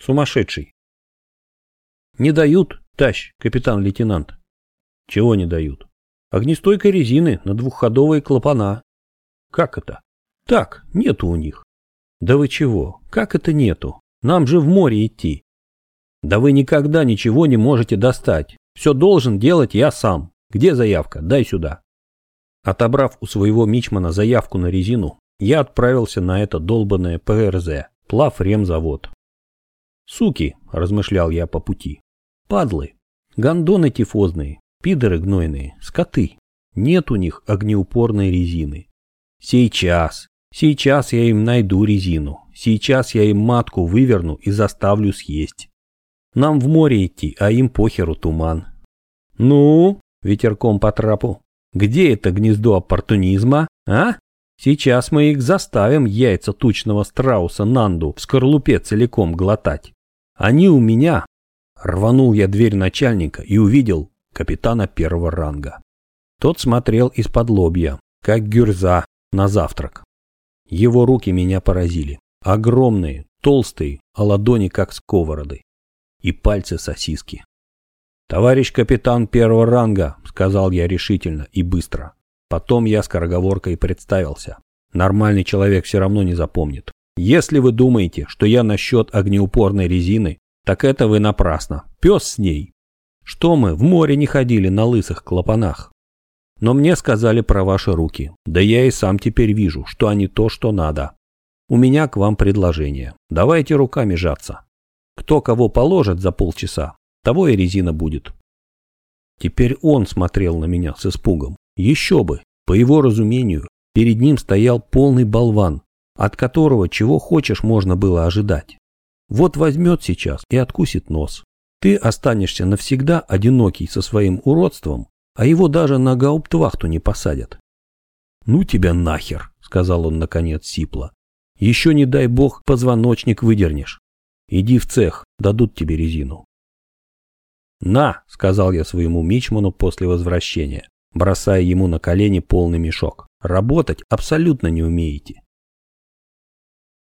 Сумасшедший. Не дают, тащ, капитан-лейтенант. Чего не дают? Огнестойкой резины на двухходовые клапана. Как это? Так, нету у них. Да вы чего? Как это нету? Нам же в море идти. Да вы никогда ничего не можете достать. Все должен делать я сам. Где заявка? Дай сюда. Отобрав у своего мичмана заявку на резину, я отправился на это долбанное ПРЗ, плавремзавод. Суки, размышлял я по пути. Падлы, гондоны тифозные, пидоры гнойные, скоты. Нет у них огнеупорной резины. Сейчас, сейчас я им найду резину. Сейчас я им матку выверну и заставлю съесть. Нам в море идти, а им похеру туман. Ну, ветерком по трапу, где это гнездо оппортунизма, а? Сейчас мы их заставим яйца тучного страуса Нанду в скорлупе целиком глотать. Они у меня. Рванул я дверь начальника и увидел капитана первого ранга. Тот смотрел из-под лобья, как гюрза на завтрак. Его руки меня поразили. Огромные, толстые, а ладони как сковороды и пальцы сосиски. «Товарищ капитан первого ранга», — сказал я решительно и быстро. Потом я скороговоркой представился. Нормальный человек все равно не запомнит. Если вы думаете, что я насчет огнеупорной резины, так это вы напрасно. Пес с ней. Что мы, в море не ходили на лысых клапанах. Но мне сказали про ваши руки. Да я и сам теперь вижу, что они то, что надо. У меня к вам предложение. Давайте руками жаться. Кто кого положит за полчаса, того и резина будет. Теперь он смотрел на меня с испугом. Еще бы, по его разумению, перед ним стоял полный болван, от которого чего хочешь можно было ожидать. Вот возьмет сейчас и откусит нос. Ты останешься навсегда одинокий со своим уродством, а его даже на гауптвахту не посадят. «Ну тебя нахер», — сказал он наконец сипло. «Еще не дай бог позвоночник выдернешь. Иди в цех, дадут тебе резину. «На!» – сказал я своему мичману после возвращения, бросая ему на колени полный мешок. «Работать абсолютно не умеете.